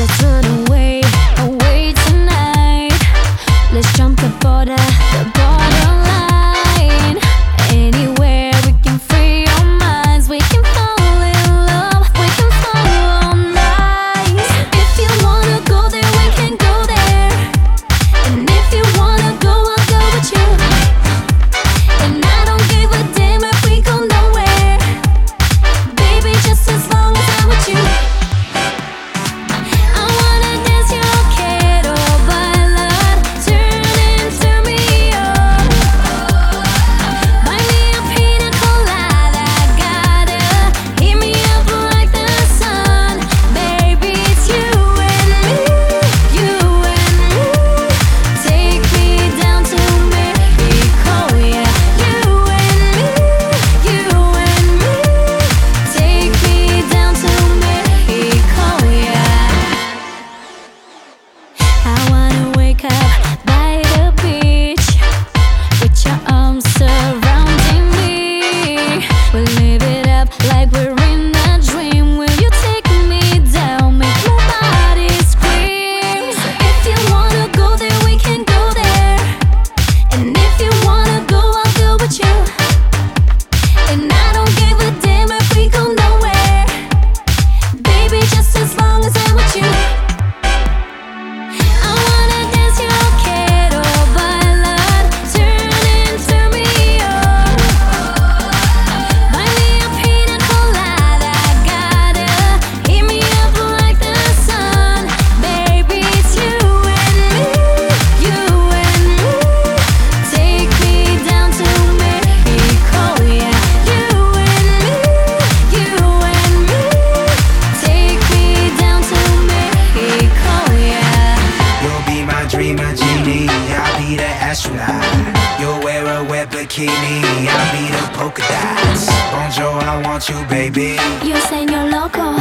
Let's run away, away tonight. Let's jump the border. like You'll wear a wet bikini, I'll be the polka dots. Bonjour, I want you, baby. You say you're local.